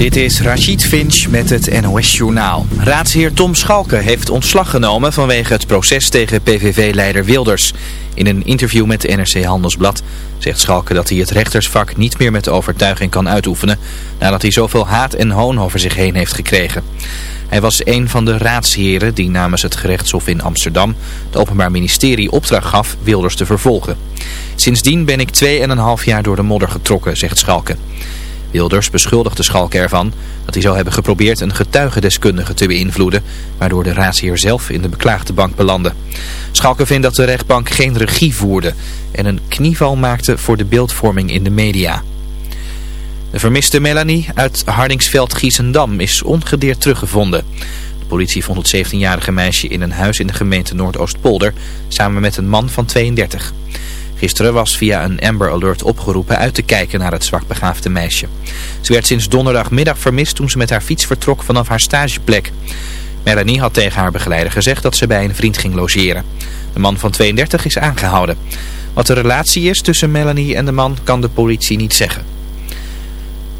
Dit is Rachid Finch met het NOS-journaal. Raadsheer Tom Schalke heeft ontslag genomen vanwege het proces tegen PVV-leider Wilders. In een interview met NRC Handelsblad zegt Schalke dat hij het rechtersvak niet meer met overtuiging kan uitoefenen... nadat hij zoveel haat en hoon over zich heen heeft gekregen. Hij was een van de raadsheren die namens het gerechtshof in Amsterdam... het Openbaar Ministerie opdracht gaf Wilders te vervolgen. Sindsdien ben ik 2,5 jaar door de modder getrokken, zegt Schalke. Wilders beschuldigde Schalke ervan dat hij zou hebben geprobeerd een getuigendeskundige te beïnvloeden, waardoor de raadsheer zelf in de beklaagde bank belandde. Schalke vindt dat de rechtbank geen regie voerde en een knieval maakte voor de beeldvorming in de media. De vermiste Melanie uit Hardingsveld-Giessendam is ongedeerd teruggevonden. De politie vond het 17-jarige meisje in een huis in de gemeente Noordoostpolder samen met een man van 32. Gisteren was via een Amber Alert opgeroepen uit te kijken naar het zwakbegaafde meisje. Ze werd sinds donderdagmiddag vermist toen ze met haar fiets vertrok vanaf haar stageplek. Melanie had tegen haar begeleider gezegd dat ze bij een vriend ging logeren. De man van 32 is aangehouden. Wat de relatie is tussen Melanie en de man kan de politie niet zeggen.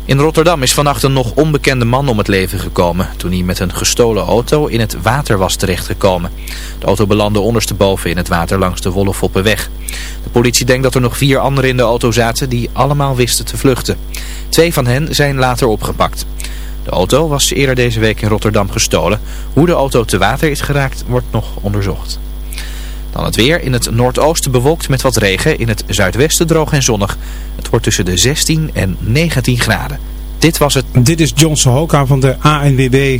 In Rotterdam is vannacht een nog onbekende man om het leven gekomen toen hij met een gestolen auto in het water was terechtgekomen. De auto belandde ondersteboven in het water langs de Wollefoppenweg. De politie denkt dat er nog vier anderen in de auto zaten die allemaal wisten te vluchten. Twee van hen zijn later opgepakt. De auto was eerder deze week in Rotterdam gestolen. Hoe de auto te water is geraakt wordt nog onderzocht. Dan het weer. In het noordoosten bewolkt met wat regen. In het zuidwesten droog en zonnig. Het wordt tussen de 16 en 19 graden. Dit was het. Dit is John Sohoka van de ANWB.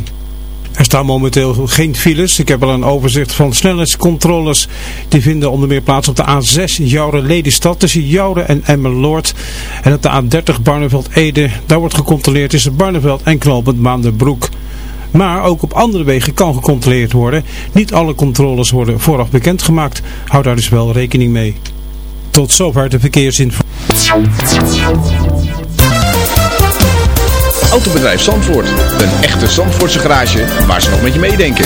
Er staan momenteel geen files. Ik heb al een overzicht van snelheidscontroles. Die vinden onder meer plaats op de A6 Jouren-Lelystad tussen Jouren en Emmeloord. En op de A30 Barneveld-Ede. Daar wordt gecontroleerd tussen Barneveld en Knoopend Maandenbroek. Maar ook op andere wegen kan gecontroleerd worden. Niet alle controles worden vooraf bekendgemaakt. Hou daar dus wel rekening mee. Tot zover de verkeersinformatie. Autobedrijf Zandvoort. Een echte Zandvoortse garage waar ze nog met je meedenken.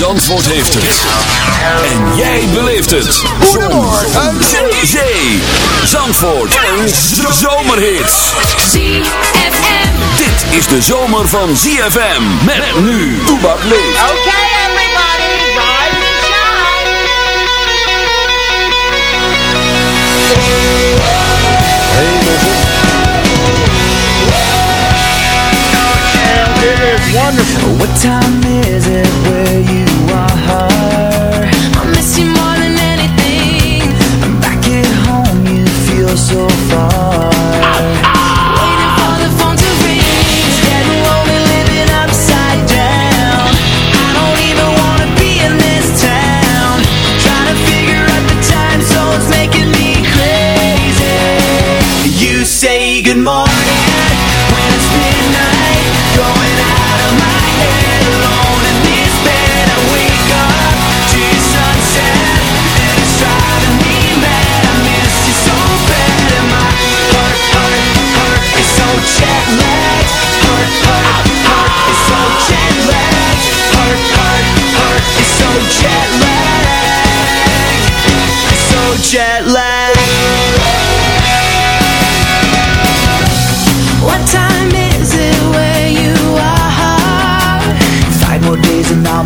Zandvoort heeft het. En jij beleeft het. Goedemorgen. Zee. Zandvoort. En zomerhits. ZFM. Dit is de zomer van ZFM. Met nu. Toebak leeft. Okay, everybody, rise and shine. It is wonderful. What time is it where you my heart.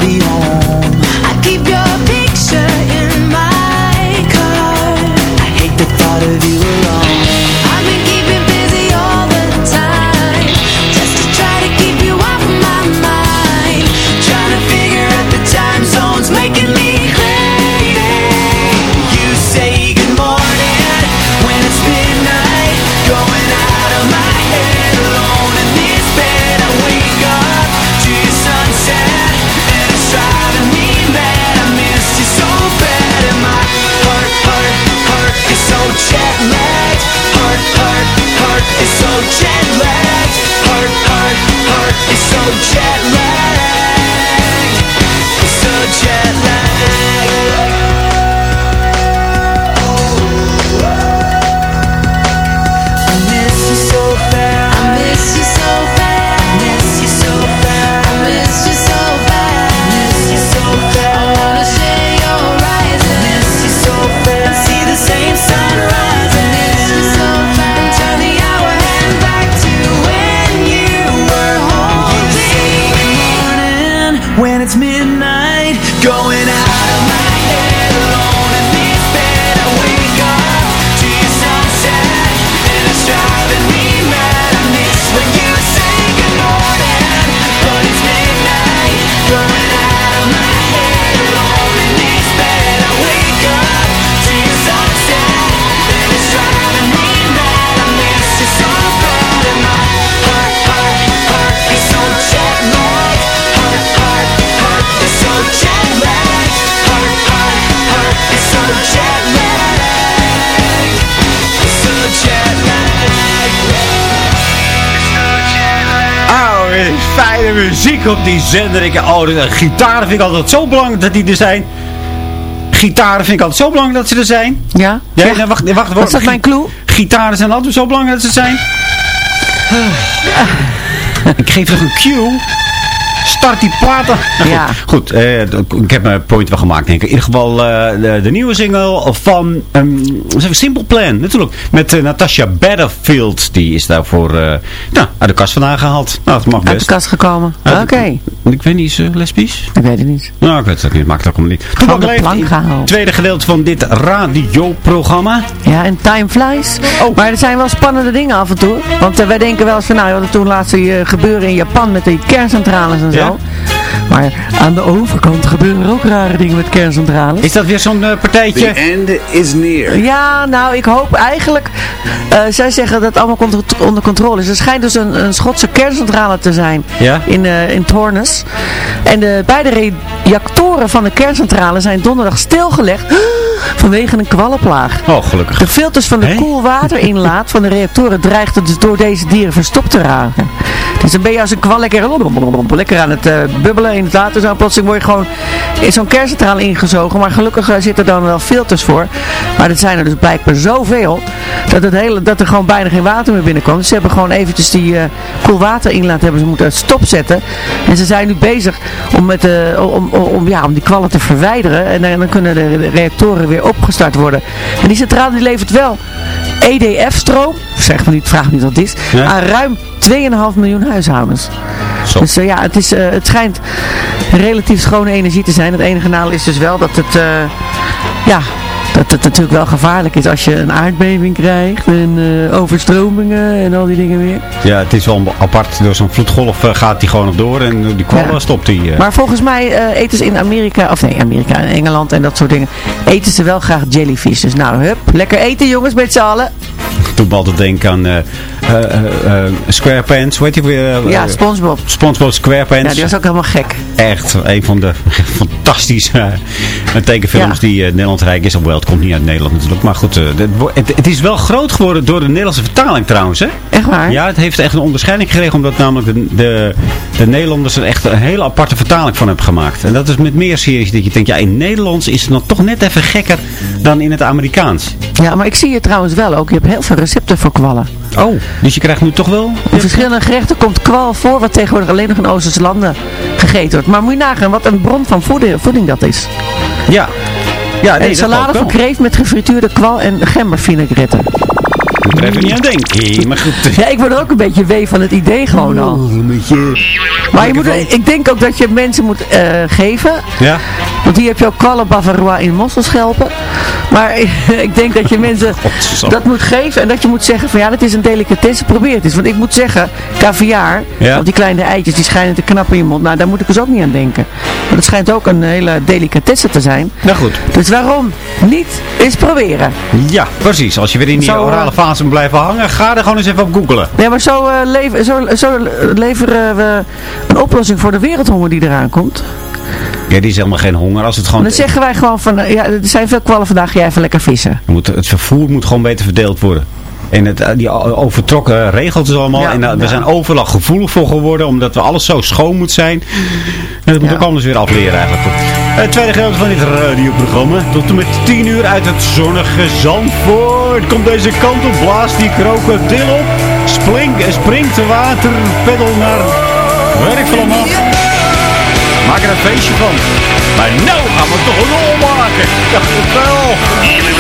be muziek op die zender. Ik, oh, de gitaren vind ik altijd zo belangrijk dat die er zijn. Gitaren vind ik altijd zo belangrijk dat ze er zijn. Ja? Ja, nee, wacht, wacht, wacht. Was dat mijn clue? Gitaren zijn altijd zo belangrijk dat ze zijn. ik geef nog een cue. Start die platen. Nou, Ja. Goed, goed eh, ik heb mijn point wel gemaakt denk ik. In ieder geval eh, de, de nieuwe single van um, Simple Plan. Natuurlijk. Met eh, Natasha Battlefield. Die is daarvoor nou, uit de kast vandaan gehaald. Nou, dat mag Uit de best. kast gekomen. Oké. de- Ik weet niet, is ze lesbisch? Ik weet het niet. Nou, ik weet het ook niet. Maakt het ook allemaal niet. Van de plank gehaald. tweede gedeelte van dit radioprogramma. Ja, en time flies. Oh. Maar er zijn wel spannende dingen af en toe. Want wij denken wel eens van, nou, wat er toen laatst eh, gebeuren in Japan met die kerncentrales en zo. Ja. Maar aan de overkant gebeuren er ook rare dingen met kerncentrales. Is dat weer zo'n eh, partijtje? end is near. Ja, nou, ik hoop eigenlijk... eh, zij zeggen dat het allemaal onder controle is. Er schijnt dus een, een Schotse kerncentrale te zijn Ja? in, eh in Tornes. En de beide reactoren van de kerncentrale zijn donderdag stilgelegd vanwege een kwallenplaag. Oh, gelukkig. De filters van de koelwaterinlaat van de reactoren dreigden dus door deze dieren verstopt te raken. Dus dan ben je als een kwal lekker, lekker aan het eh, bubbelen in het water. Zo plotseling word je gewoon in zo'n kerncentrale ingezogen. Maar gelukkig eh, zitten er dan wel filters voor. Maar dat zijn er dus blijkbaar zoveel. Dat, het hele, dat er gewoon bijna geen water meer binnenkomt. Dus ze hebben gewoon eventjes die eh koelwaterinlaat hebben ze moeten stopzetten. En ze zijn nu bezig om, met, de om, om, ja, om die kwallen te verwijderen. En dan, dan kunnen de reactoren weer opgestart worden. En die centrale die levert wel EDF-stroom. Zeg maar niet, vraag me niet wat het is. Ja. Aan ruim 2,5 miljoen huishoudens. Zo. Dus eh, ja, het, is, eh, het schijnt relatief schone energie te zijn. Het enige nadeel is dus wel dat het, eh, ja, dat het natuurlijk wel gevaarlijk is als je een aardbeving krijgt en eh, overstromingen en al die dingen weer. Ja, het is wel apart. Door zo'n vloedgolf eh, gaat die gewoon nog door. En door die kwallen Ja. stopt die. eh. Maar volgens mij eh, eten ze in Amerika, of nee, Amerika en Engeland en dat soort dingen, eten ze wel graag jellyfish. Dus nou, hup, lekker eten jongens met z'n allen. Toen me altijd denken aan eh eh, eh, eh, SquarePants. Weet je weer? eh, Ja, eh, Spongebob. SpongeBob SquarePants. Ja, die was ook helemaal gek. Echt een van de fantastische eh, tekenfilms Ja. die eh, Nederland rijk is. Hoewel, het komt niet uit Nederland natuurlijk. Maar goed, eh, het, het, is wel groot geworden door de Nederlandse vertaling trouwens. Hè? Echt waar? Ja, het heeft echt een onderscheiding gekregen. Omdat namelijk de, de, de Nederlanders er echt een hele aparte vertaling van hebben gemaakt. En dat is met meer series dat je denkt, ja, in Nederlands is het nog toch net even gekker dan in het Amerikaans. Ja, maar ik zie je trouwens wel ook. Je hebt heel veel recepten voor kwallen. Oh, dus je krijgt nu toch wel... In verschillende gerechten komt kwal voor, wat tegenwoordig alleen nog in Oosterse landen gegeten wordt. Maar moet je nagaan wat een bron van voeding, voeding dat is. Ja. Ja, en dat salade van kreeft met gefrituurde kwal en gembervinaigrette. Ik moet er even niet aan denken. Maar goed. Ja, ik word er ook een beetje wee van het idee gewoon al. Maar je moet, ik denk ook dat je mensen moet eh, geven. Ja. Want hier heb je ook kwallen bavarois in mosselschelpen. Maar ik denk dat je mensen dat moet geven. En dat je moet zeggen van ja, dat is een delicatesse. Probeer het eens. Want ik moet zeggen, caviar, Ja. of die kleine eitjes, die schijnen te knappen in je mond. Nou, daar moet ik dus ook niet aan denken. Maar het schijnt ook een hele delicatesse te zijn. Nou goed. Dus waarom niet eens proberen? Ja, precies. Als je weer in die Zo, eh, orale fase moet blijven hangen, ga er gewoon eens even op googelen. Nee, maar zo, eh, lever- zo, zo leveren we een oplossing voor de wereldhonger die eraan komt. Ja, die is helemaal geen honger. Als het gewoon... Dan zeggen wij gewoon van, eh, ja, er zijn veel kwallen vandaag, jij even lekker vissen. moet, het vervoer moet gewoon beter verdeeld worden. En het, eh, die overtrokken regeltjes allemaal. Ja, en eh, we zijn overal gevoelig voor geworden. Omdat we alles zo schoon moet zijn. En dat moet Ja. ook anders weer afleren eigenlijk. Het tweede gedeelte van dit radioprogramma. Tot en met 10 uur uit het zonnige Zandvoort. Komt deze kant op. Blaast die krokodil op. Spring, springt te water. Peddel naar werk van. Maak er een feestje van. Maar nou gaan we toch een rol maken. Dacht het wel.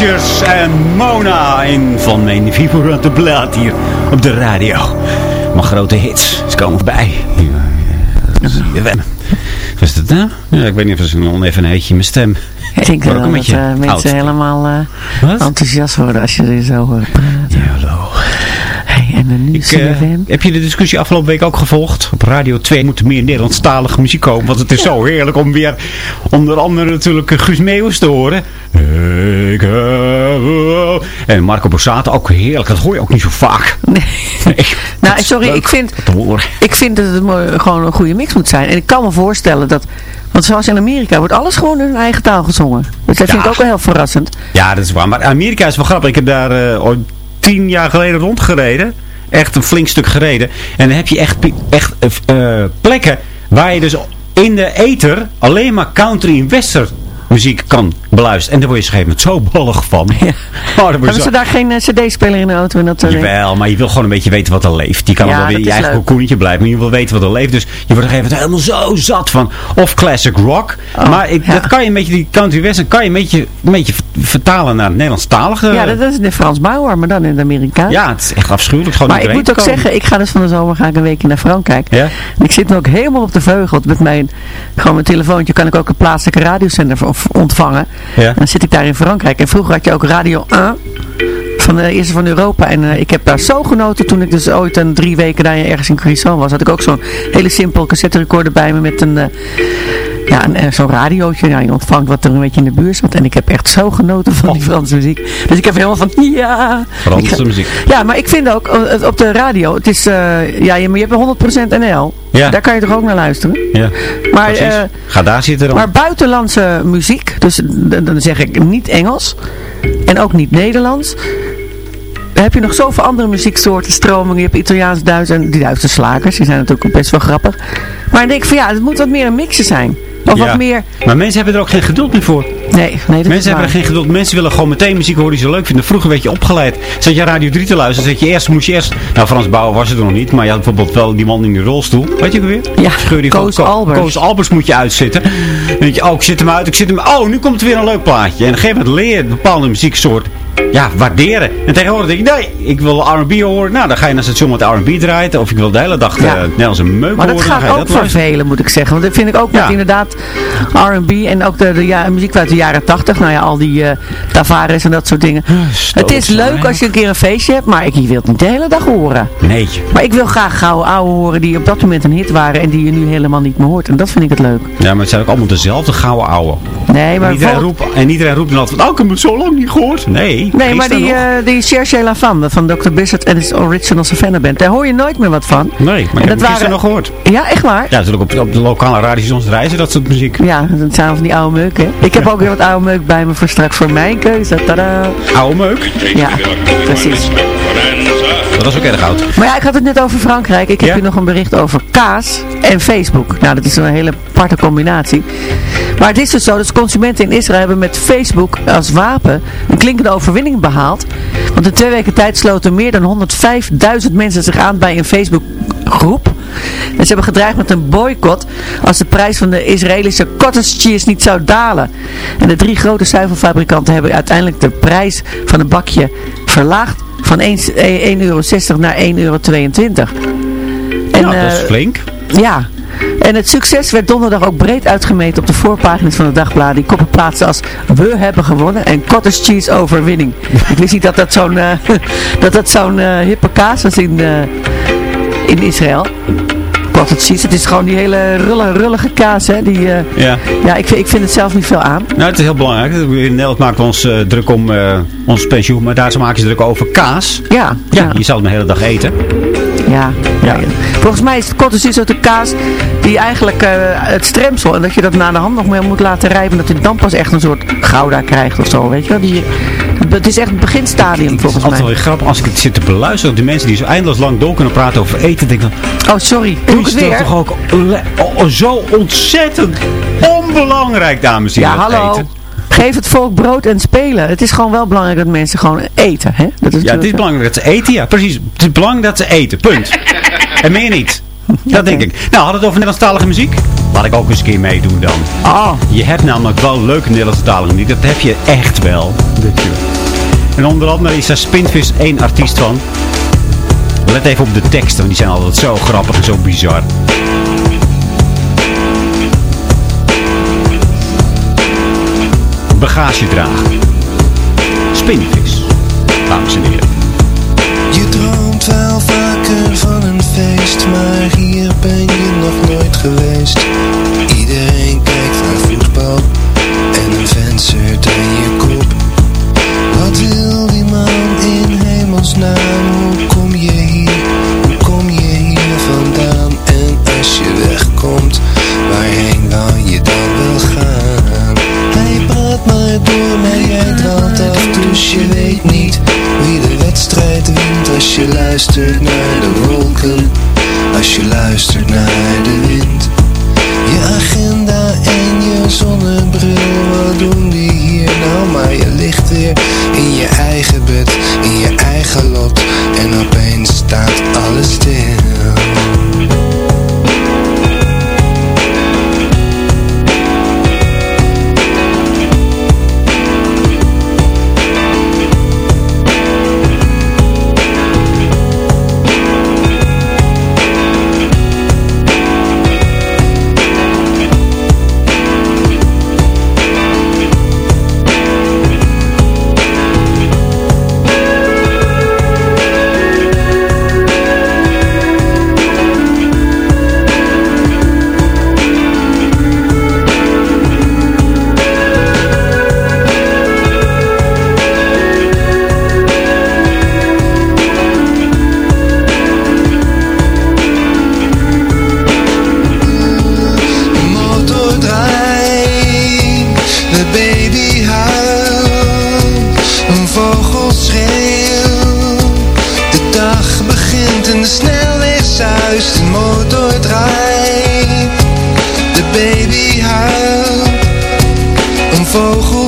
Rogers en Mona. Een van mijn favoriete blad hier op de radio. Mijn grote hits. Ze komen voorbij. Ja, ja, ja. Wat is dat nou? Ja, ik weet niet of het een heetje in mijn stem. Ik denk wel ook dat eh, mensen oud. helemaal eh, enthousiast worden als je er zo hoort praten. hallo. Hey, en dan nu Ik, eh, heb je de discussie afgelopen week ook gevolgd? Op Radio 2 moet er meer Nederlandstalige muziek komen. Want het is zo heerlijk om weer onder andere natuurlijk Guus Meeuwis te horen. Ik heb- En Marco Borsato ook heerlijk. Dat hoor je ook niet zo vaak. Nee. Nee, Nou, sorry, ik vind, ik vind dat het gewoon een goede mix moet zijn. En ik kan me voorstellen dat, want zoals in Amerika wordt alles gewoon in hun eigen taal gezongen. Dus dat vind ik ook wel heel verrassend. Ja, dat is waar. Maar Amerika is wel grappig. Ik heb daar ooit tien jaar geleden rondgereden. Echt een flink stuk gereden. En dan heb je echt, echt eh, eh, plekken waar je dus in de ether alleen maar country en western muziek kan beluisteren. En daar word je op een gegeven moment zo bollig van. Ja. Oh, Hebben zo- ze daar geen eh, cd-speler in de auto? En dat? Jawel, maar je wil gewoon een beetje weten wat er leeft. Je kan Ja, wel weer je eigen leuk. koenietje blijven, maar je wil weten wat er leeft. Dus je wordt op een gegeven moment helemaal zo zat van. Of classic rock. Oh, maar ik, ja. dat kan je een beetje, die country western kan je een beetje, een beetje vertalen naar het Nederlandstalige. Ja, dat is de Frans Bauer, maar dan in het Amerikaans. Ja, het is echt afschuwelijk. Gewoon Maar ik moet ook zeggen, ik ga dus van de zomer ga ik een weekje naar Frankrijk. Ja? En ik zit nu ook helemaal op de vleugel. Met mijn, gewoon mijn telefoontje kan ik ook een plaatselijke radiozender v- ontvangen. Ja. Dan zit ik daar in Frankrijk. En vroeger had je ook Radio 1 van de eerste van Europa. En eh, ik heb daar zo genoten toen ik dus ooit een drie weken daar ergens in Crissant was. Had ik ook zo'n hele simpel cassette recorder bij me met een... eh, ja, een, eh, zo'n radiootje. Ja, je ontvangt wat er een beetje in de buurt zat. En ik heb echt zo genoten van die Franse muziek. Dus ik heb helemaal van, ja... Franse ga- muziek. Ja, maar ik vind ook, eh, op de radio, het is, eh, ja, je, je hebt 100% NL. Ja. Daar kan je toch ook naar luisteren? Ja, Maar, Ga daar zitten dan. maar buitenlandse muziek, dus dan zeg ik niet Engels en ook niet Nederlands. Dan heb je nog zoveel andere muzieksoorten, stromingen. Je hebt Italiaans, Duits en die Duitse slakers. Die zijn natuurlijk ook best wel grappig. Maar dan denk ik van ja, het moet wat meer een mixen zijn. Of Ja. wat meer... Maar mensen hebben er ook geen geduld meer voor. Nee, nee dat is Mensen hebben er geen geduld. Mensen willen gewoon meteen muziek horen die ze leuk vinden. Vroeger werd je opgeleid. Zat je Radio 3 te luisteren, zat je eerst, moest je eerst... Nou, Frans Bauer was het er nog niet, maar je had bijvoorbeeld wel die man in de rolstoel. Weet je weer? Ja, Scheur die Koos Ko- Albers. Koos Albers moet je uitzitten. Dan denk je, oh, ik zit hem uit, ik zit hem... Oh, nu komt er weer een leuk plaatje. En op een gegeven moment leer je een bepaalde muzieksoort ja, waarderen. En tegenwoordig denk je, nee, ik wil R&B horen. Nou, dan ga je naar het station wat R&B draait. Of ik wil de hele dag Ja. eh, Nederlandse meuk Maar horen. dat dan ga gaat ook dat luisteren. vervelen, moet ik zeggen. Want dat vind ik ook Ja. met inderdaad R&B en ook de, de ja, muziek uit de jaren 80. Nou ja, al die eh Tavares en dat soort dingen. het is leuk als je een keer een feestje hebt, maar ik, je wilt niet de hele dag horen. Nee. Maar ik wil graag gouden ouwe horen die op dat moment een hit waren en die je nu helemaal niet meer hoort. En dat vind ik het leuk. Ja, maar het zijn ook allemaal dezelfde gouden ouwe. Nee, maar En iedereen, roept, en iedereen roept dan altijd van, oh, ik heb het zo lang niet gehoord. Nee, Nee, maar die, eh die Cherche La Femme van Dr. Bissett en his Original Savannah Band, daar hoor je nooit meer wat van. Nee, maar ik En dat het gisteren nog gehoord. Ja, echt waar? Ja, natuurlijk op, op de lokale radiostations reizen dat soort muziek. Ja, dat zijn van die oude meuk, hè. Ik heb ook weer wat oude meuk bij me voor straks voor mijn keuze. Tadaa. Oude meuk. Ja, precies. Dat is ook erg oud. Maar ja, ik had het net over Frankrijk. Ik heb Ja? hier nog een bericht over kaas en Facebook. Nou, dat is een hele aparte combinatie. Maar het is dus zo dat consumenten in Israël hebben met Facebook als wapen een klinkende overwinning behaald. Want in twee weken tijd sloten meer dan 105.000 mensen zich aan bij een Facebook groep. En ze hebben gedreigd met een boycott als de prijs van de Israëlische cottage cheese niet zou dalen. En de drie grote zuivelfabrikanten hebben uiteindelijk de prijs van een bakje verlaagd van 1,60 euro naar 1,22 euro. En, nou, dat is eh, flink. ja, en het succes werd donderdag ook breed uitgemeten op de voorpagina's van de dagbladen. Die koppen plaatsen als we hebben gewonnen en cottage cheese overwinning. Ik wist niet dat dat zo'n eh, dat dat zo'n eh, hippe kaas was in, eh, in Israël. Cottage cheese, het is gewoon die hele rulle, rullige kaas. Hè, die, Ja. ja, ik, vind- ik vind het zelf niet veel aan. Nou, het is heel belangrijk. In Nederland maken we ons druk om ons pensioen, maar daar maken ze druk over kaas. Ja, Ja, ja. je zal het de hele dag eten. Ja, ja. Volgens mij is het cottage cheese ook de kaas die eigenlijk eh, het stremsel en dat je dat na de hand nog meer moet laten rijpen. Dat het dan pas echt een soort gouda krijgt of zo, weet je wel. Die, het is echt het beginstadium volgens Altijd wel mij. weer grappig als ik het zit te beluisteren. Die mensen die zo eindeloos lang door kunnen praten over eten. Denk ik dan, Oh, sorry. Doe is het dat weer? toch ook oh, zo ontzettend onbelangrijk, dames en Ja, heren. dat hallo. eten geef het volk brood en spelen. Het is gewoon wel belangrijk dat mensen gewoon eten. Hè? Dat is ja, het is belangrijk dat ze eten, ja. Precies. Het is belangrijk dat ze eten. Punt. en meer niet. Dat denk ik. Nou, hadden we het over Nederlandstalige muziek? Laat ik ook eens een keer meedoen dan. Ah, je hebt namelijk wel leuke Nederlandstalige muziek. Dat heb je echt wel. En onder andere is daar Spintvis één artiest van. Let even op de teksten, want die zijn altijd zo grappig en zo bizar. bagagedrager. Spinvis, dames en heren. existed vogel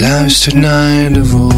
luistert naar de wolken.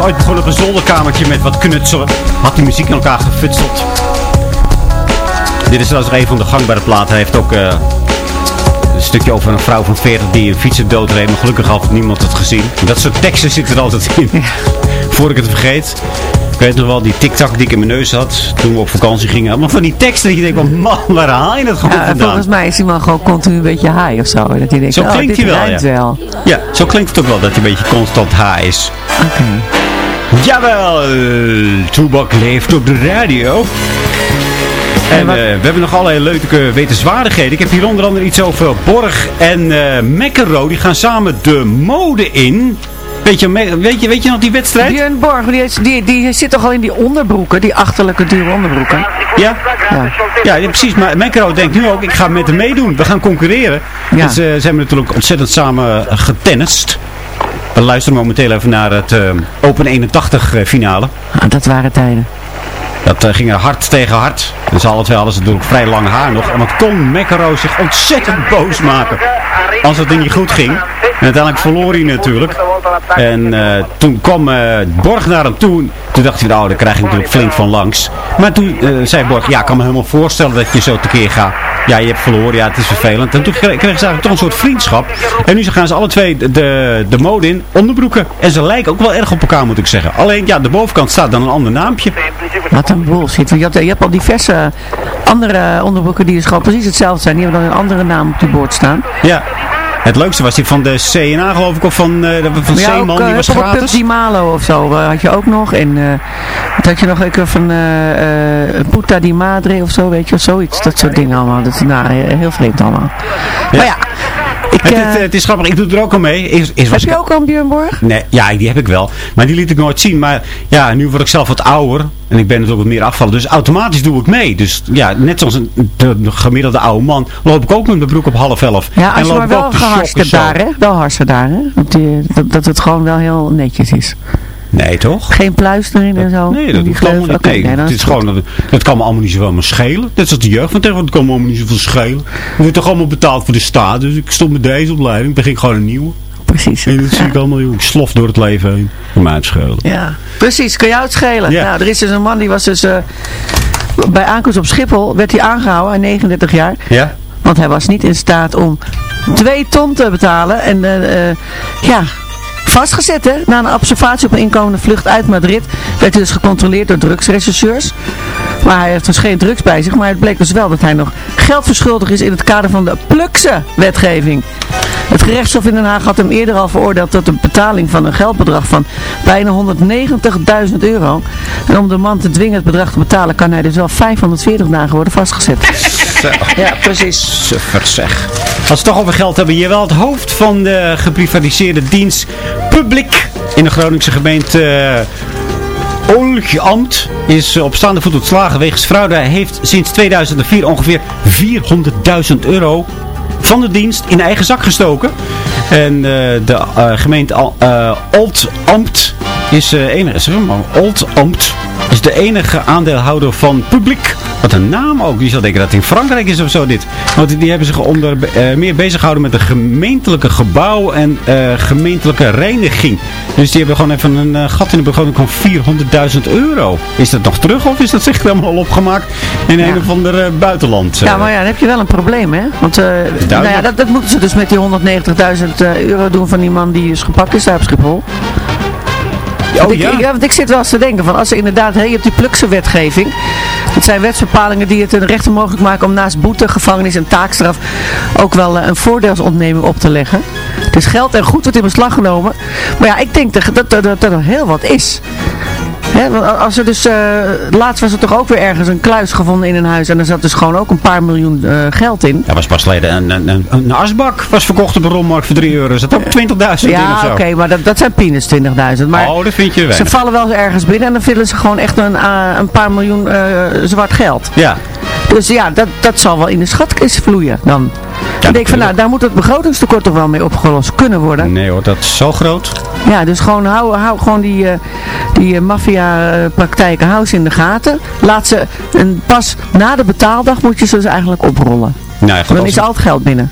Ooit begonnen op een zolderkamertje met wat knutselen. Had die muziek in elkaar gefutseld. Dit is trouwens nog een van de gangbare platen. Hij heeft ook eh, een stukje over een vrouw van 40 die een fietser doodreed. Maar gelukkig had niemand het gezien. Dat soort teksten zitten er altijd in. Voor ik het vergeet. Ik weet nog wel, die tiktak die ik in mijn neus had. Toen we op vakantie gingen. Allemaal van die teksten. Dat je denkt, man, waar haal je het gewoon Ja, vandaan? volgens mij is hij man gewoon continu een beetje high of zo. Dat denkt, Zo oh, klinkt hij wel, ja. wel. Ja, zo klinkt het ook wel dat hij een beetje constant high is. Oké. Jawel, eh, Toebak leeft op de radio. En eh, we hebben nog allerlei leuke wetenswaardigheden. Ik heb hier onder andere iets over Borg en McEnroe. Die gaan samen de mode in. Weet je, weet je, weet je nog die wedstrijd? Björn Borg, die, is- die, die zit toch al in die onderbroeken, die achterlijke dure onderbroeken. Ja? Ja. Ja, ja, precies. Maar McEnroe denkt nu ook, ik ga met hem meedoen. We gaan concurreren. Ja. Dus, ze hebben natuurlijk ontzettend samen getennist. We luisteren momenteel even naar het eh, Open 81 eh, finale. Ah, dat waren tijden. Dat eh, ging er hard tegen hard. Dus alle twee hadden ze natuurlijk vrij lang haar nog. En wat kon McEnroe zich ontzettend boos maken. Als het niet goed ging. En uiteindelijk verloor hij natuurlijk. En toen kwam Borg naar hem toe. Toen dacht hij, nou, daar krijg ik natuurlijk flink van langs. Maar toen zei Borg, ja, ik kan me helemaal voorstellen dat je zo tekeer gaat. Ja, je hebt verloren, ja, het is vervelend. En toen kre- kregen ze eigenlijk toch een soort vriendschap. En nu gaan ze alle twee de, de, de mode in, onderbroeken. En ze lijken ook wel erg op elkaar, moet ik zeggen. Alleen, ja, de bovenkant staat dan een ander naampje. Wat een bullshit. Je hebt, je hebt al diverse andere onderbroeken die dus gewoon precies hetzelfde zijn. Die hebben dan een andere naam op die bord staan. Ja. Het leukste was die van de CNA geloof ik, of van, de- van ja, Zeeman, ook, die eh, was gratis. Di Malo of zo eh, had je ook nog. En wat had je nog keer van Puta di Madre of zo, weet je, of zoiets. Dat soort dingen allemaal. Dat is nou, heel vreemd allemaal. Maar ja, ik, Het, het, het is grappig, ik doe er ook al mee. Eerst, eerst heb je ook al een Björn Borg? Nee, ja, die heb ik wel. Maar die liet ik nooit zien. Maar ja, nu word ik zelf wat ouder. En ik ben natuurlijk wat meer afvallen. Dus automatisch doe ik mee. Dus ja, net zoals een de, de gemiddelde oude man, loop ik ook met mijn broek op half elf. Ja, en als je loop maar ik ook wel te geharst shoppen hebt zo. daar, hè? Wel harsen daar, hè? Dat, die, dat, dat het gewoon wel heel netjes is. Nee, toch? Geen pluis erin en zo. Nee, dat allemaal gleuf- niet. Nee, nee, het is het gewoon, dat, dat kan me allemaal niet zoveel schelen. Net zoals de jeugd van tegenwoordig, dat kan me allemaal niet zoveel schelen. Je wordt toch allemaal betaald voor de staat. Dus ik stop met deze opleiding, begin gewoon een nieuwe. Precies. En dat zie ik allemaal, joh, ik slof door het leven heen. Voor mij. Ja, precies. Kan jou het schelen? Ja. Nou, er is dus een man die was dus... eh, bij aankomst op Schiphol werd hij aangehouden, hij 39 jaar. Ja? Want hij was niet in staat om 2 ton te betalen. En eh, eh, ja, vastgezet hè. Na een observatie op een inkomende vlucht uit Madrid werd hij dus gecontroleerd door drugsrechercheurs. Maar hij heeft dus geen drugs bij zich. Maar het bleek dus wel dat hij nog geld verschuldigd is in het kader van de Plukse-wetgeving. Het gerechtshof in Den Haag had hem eerder al veroordeeld tot de betaling van een geldbedrag van bijna 190.000 euro. En om de man te dwingen het bedrag te betalen kan hij dus wel 540 dagen worden vastgezet. Ja, precies. Suffer zeg. Als we het toch over geld hebben, hier wel het hoofd van de geprivatiseerde dienst Publiek in de Groningse gemeente uh, is op staande voet ontslagen wegens fraude. Hij heeft sinds 2004 ongeveer 400.000 euro van de dienst in eigen zak gestoken. En eh, de eh, gemeente Al- eh, Oldambt is eh enige, zeg maar, Oldambt is de enige aandeelhouder van Publiek. Wat een naam ook. Je zou denken dat het in Frankrijk is of zo dit. Want die, die hebben zich onder, eh, meer bezig gehouden met de gemeentelijke gebouw en eh, gemeentelijke reiniging. Dus die hebben gewoon even een gat in de begroting van 400.000 euro. Is dat nog terug of is dat zich helemaal al opgemaakt in een of ander buitenland? Ja, maar ja, dan heb je wel een probleem, hè? Want nou ja, dat, dat moeten ze dus met die 190.000 eh, euro doen van die man die is gepakt is daar op Schiphol. Oh, want, ik, ja. ik- want ik zit wel eens te denken van als er inderdaad, hè, je hebt die plukse wetgeving. Het zijn wetsbepalingen die het een rechter mogelijk maken om naast boete, gevangenis en taakstraf ook wel eh, een voordeelsontneming op te leggen. Dus geld en goed wordt in beslag genomen. Maar ja, ik denk dat dat, dat, dat er heel wat is. Hè, want als er dus, eh, laatst was er toch ook weer ergens een kluis gevonden in een huis. En er zat dus gewoon ook een paar miljoen eh, geld in. Dat was pas geleden. Een, een, een, een asbak was verkocht op de rommarkt voor 3 euro. Er zat ook 20.000 in of Ja, oké, maar dat, dat zijn peanuts, 20.000. Maar oh, dat vind je ze weinig. vallen wel ergens binnen en dan vinden ze gewoon echt een, eh, een paar miljoen zwart geld. Ja. Dus ja, dat, dat zal wel in de schatkist vloeien dan. Ik denk van, nou, daar moet het begrotingstekort toch wel mee opgelost kunnen worden. Nee hoor, dat is zo groot. Ja, dus gewoon hou, hou gewoon die, eh, die eh, maffia-praktijken hou ze in de gaten. Laat ze, en pas na de betaaldag moet je ze dus eigenlijk oprollen. Nou, ja, goed, dan is al het geld binnen.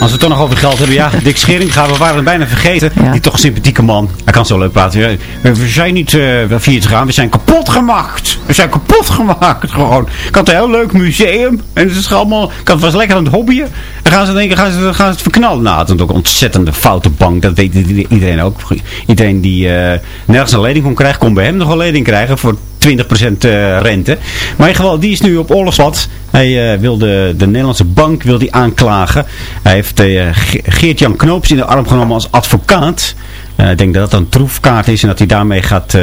Als we het toch nog over geld hebben. Ja, Dick Schering gaan we waren het bijna vergeten. Die toch sympathieke man. Hij kan zo leuk praten. We zijn niet uh, failliet gegaan. We zijn kapot gemaakt. We zijn kapot gemaakt. Gewoon. Ik had een heel leuk museum. En het is allemaal... Ik was lekker aan het hobbyen. Dan gaan ze denken, gaan ze, gaan ze het verknallen. Nou, het is ook een ontzettende foute bank. Dat weet iedereen ook. Iedereen die eh, nergens een lening kon krijgen, kon bij hem nog een lening krijgen voor 20% eh, rente. Maar in ieder geval, die is nu op oorlogspad. Hij uh, wilde de Nederlandse bank wil die aanklagen. Hij heeft uh, Geert-Jan Knoops in de arm genomen als advocaat. Uh, ik denk dat dat een troefkaart is en dat hij daarmee gaat,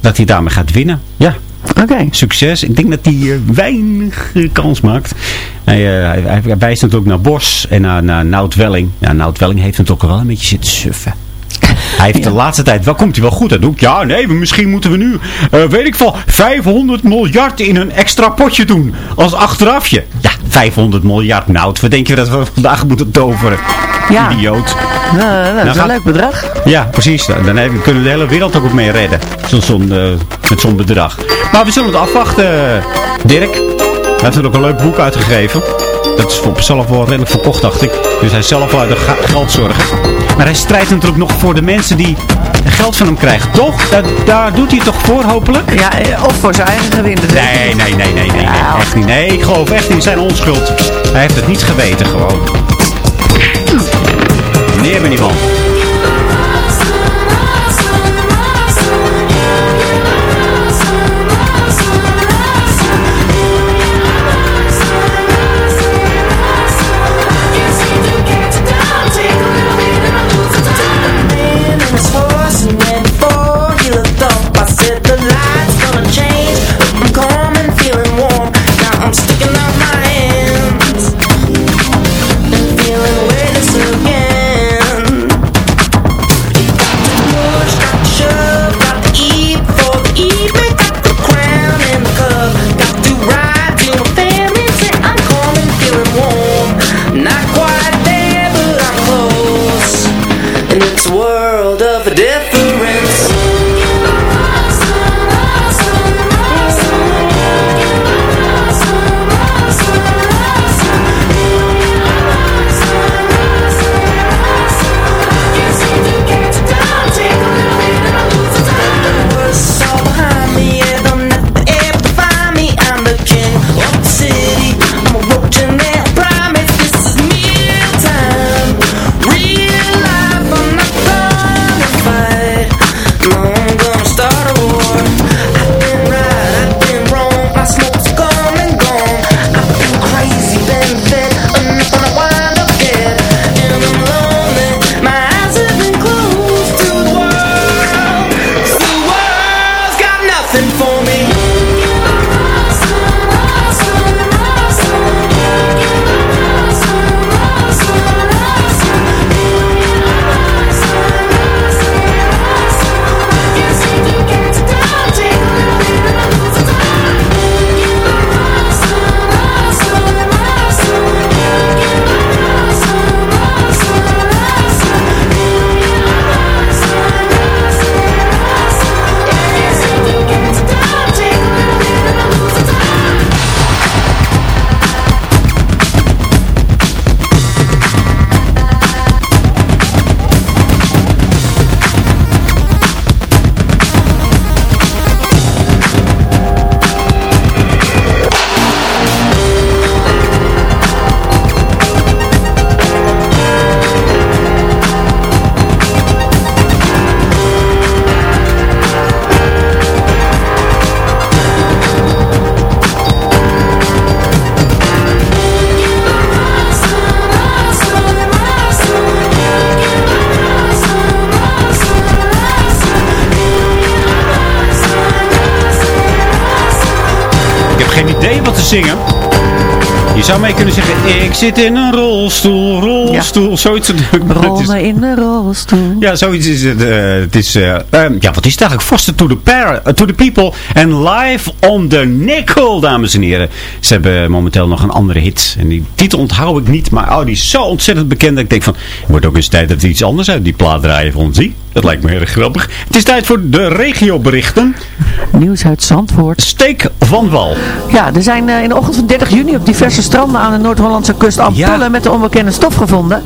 dat hij daarmee gaat winnen. Ja. Oké. Succes. Ik denk dat hij weinig kans maakt. Hij, hij, hij, wijst natuurlijk naar Bos en naar, naar Nout Welling. Ja, Nout Welling heeft natuurlijk wel een beetje zitten suffen. Hij heeft ja. de laatste tijd, wel komt hij wel goed uit doek. Ja, nee, misschien moeten we nu, uh, weet ik veel, 500 miljard in een extra potje doen. Als achterafje. Ja, 500 miljard. Nou, wat denk je dat we vandaag moeten toveren? Ja. Idioot. Uh, nou, dat is een leuk bedrag. Ja, precies. Dan hebben, kunnen we de hele wereld ook mee redden. Zo, zo, uh, met zo'n bedrag. Maar we zullen het afwachten, Dirk. Hij heeft er ook een leuk boek uitgegeven. Dat is voor zichzelf wel redelijk verkocht, dacht ik. Dus hij is zelf wel uit de geld zorgen. Maar hij strijdt natuurlijk nog voor de mensen die geld van hem krijgen. Toch? Daar, daar doet hij toch voor, hopelijk? Ja, of voor zijn eigen gewin. Nee, nee, nee, nee, nee, nee. Echt niet. Nee, ik geloof echt niet zijn onschuld. Hij heeft het niet geweten, gewoon. Meneer, man. Zou mee kunnen zeggen, ik zit in een rolstoel, rolstoel, ja. zoiets. Rollen in een rolstoel. Ja, zoiets is het. Uh, het is, uh, um, ja, wat is het eigenlijk? Foster to the, pair, uh, to the people and live on the nickel, dames en heren. Ze hebben momenteel nog een andere hit. En die titel onthoud ik niet, maar oh, die is zo ontzettend bekend dat ik denk van, het wordt ook eens tijd dat we iets anders uit die plaat draaien voor ons. Zie? Dat lijkt me erg grappig. Het is tijd voor de regioberichten. Nieuws uit Zandvoort. Steek van wal. Ja, er zijn uh, in de ochtend van 30 juni op diverse stranden aan de Noord-Hollandse kust ampullen met de onbekende stof gevonden.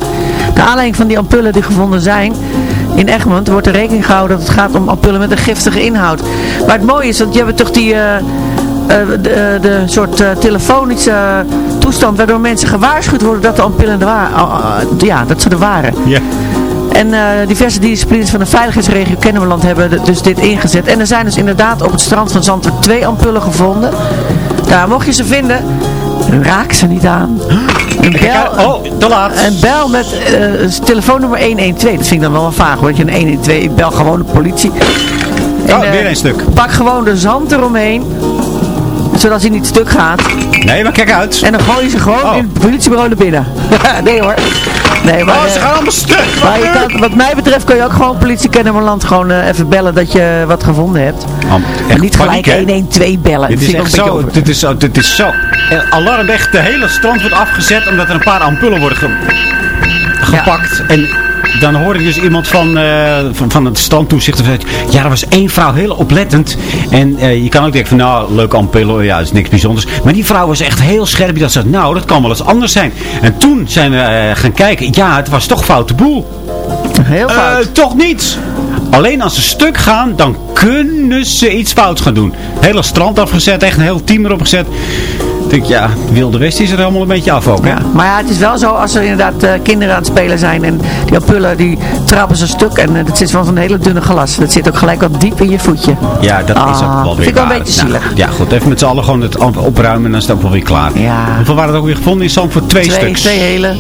De aanleiding van die ampullen die gevonden zijn in Egmond wordt er rekening gehouden dat het gaat om ampullen met een giftige inhoud. Maar het mooie is, dat je hebt toch die... eh, eh, de, eh, de soort eh, telefonische toestand waardoor mensen gewaarschuwd worden dat de ampullen er waren. ja, dat ze er waren. Ja. En eh, diverse disciplines van de veiligheidsregio Kennemerland hebben dus dit ingezet. En er zijn dus inderdaad op het strand van Zandvoort twee ampullen gevonden. Daar mocht je ze vinden, raak ze niet aan. En bel, Oh, te laat. en bel met eh, telefoonnummer 112. Dat vind ik dan wel wel vaag, want je een 112, ik bel gewoon de politie. En, Oh, weer een stuk. Pak gewoon de zand eromheen, zodat hij niet stuk gaat. Nee, maar kijk uit. En dan gooi je ze gewoon Oh. in het politiebureau naar binnen. nee hoor. Nee, maar, Oh, ze eh, gaan allemaal stuk. maar je kan, wat mij betreft kun je ook gewoon politie Kennemerland gewoon eh, even bellen dat je wat gevonden hebt. En echt niet gelijk paniek, hè? 112 bellen. Dit is echt zo, dit is zo, dit is zo. Eh, Alarm echt, de hele strand wordt afgezet omdat er een paar ampullen worden ge- gepakt. En dan hoor ik dus iemand van, eh, van, van het strandtoezicht. Ja, er was één vrouw heel oplettend. En eh, je kan ook denken van, nou, leuke ampullen, ja, dat is niks bijzonders. Maar die vrouw was echt heel scherp. Die dacht, nou, dat kan wel eens anders zijn. En toen zijn we eh, gaan kijken. Ja, het was toch foute boel. Heel fout. Toch niet. Alleen als ze stuk gaan, dan kunnen ze iets fouts gaan doen. Hele strand afgezet, echt een heel team erop gezet. Ik denk, ja, Wilde West is er helemaal een beetje af ook, hè? Ja. Maar ja, het is wel zo als er inderdaad eh, kinderen aan het spelen zijn en die ampullen die trappen ze stuk en eh, dat zit van zo'n hele dunne glas. Dat zit ook gelijk wat diep in je voetje. Ja, dat is ook Ah, wel weer vind ik wel een beetje Nou, zielig. ja, goed. Even met z'n allen gewoon het opruimen en dan is het ook wel weer klaar. Ja. Hoeveel waren het ook weer gevonden in Zandvoort? Twee, Twee, stuks. twee hele.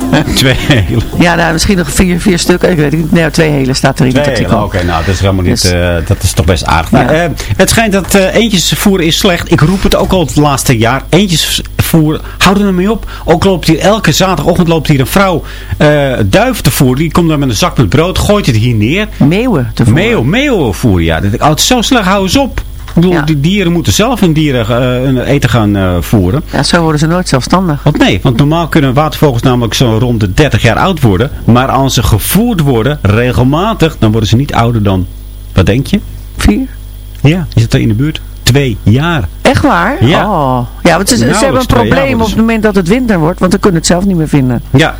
Twee hele. Ja, nou, misschien nog vier, vier stukken. Ik weet niet. Nee, twee hele staat er in het artikel. Oké, nou, dat is helemaal niet, Dus- eh, dat is toch best aardig. Ja. Nou, eh, het schijnt dat eh eentjesvoer is slecht. Ik roep het ook al het laatste jaar. Eentjesvoer, houden er mee op. Ook loopt hier elke zaterdagochtend loopt hier een vrouw duiven te voeren. Die komt dan met een zak met brood, gooit het hier neer. Meeuwen te voeren. Meeuw, meeuwenvoer, ja. Dat oh, het is zo slecht, hou eens op. Ik bedoel, Ja. die dieren moeten zelf hun dieren hun eten gaan eh, voeren. Ja, zo worden ze nooit zelfstandig. Want nee, want normaal kunnen watervogels namelijk zo rond de 30 jaar oud worden. Maar als ze gevoerd worden, regelmatig, dan worden ze niet ouder dan, wat denk je? Vier. Ja, je zit er in de buurt. Twee jaar. Echt waar? Ja. Oh. Ja, want ze, ze Nauwelijks hebben een jaar probleem op ze. het moment dat het winter wordt, want dan kunnen het zelf niet meer vinden. Ja.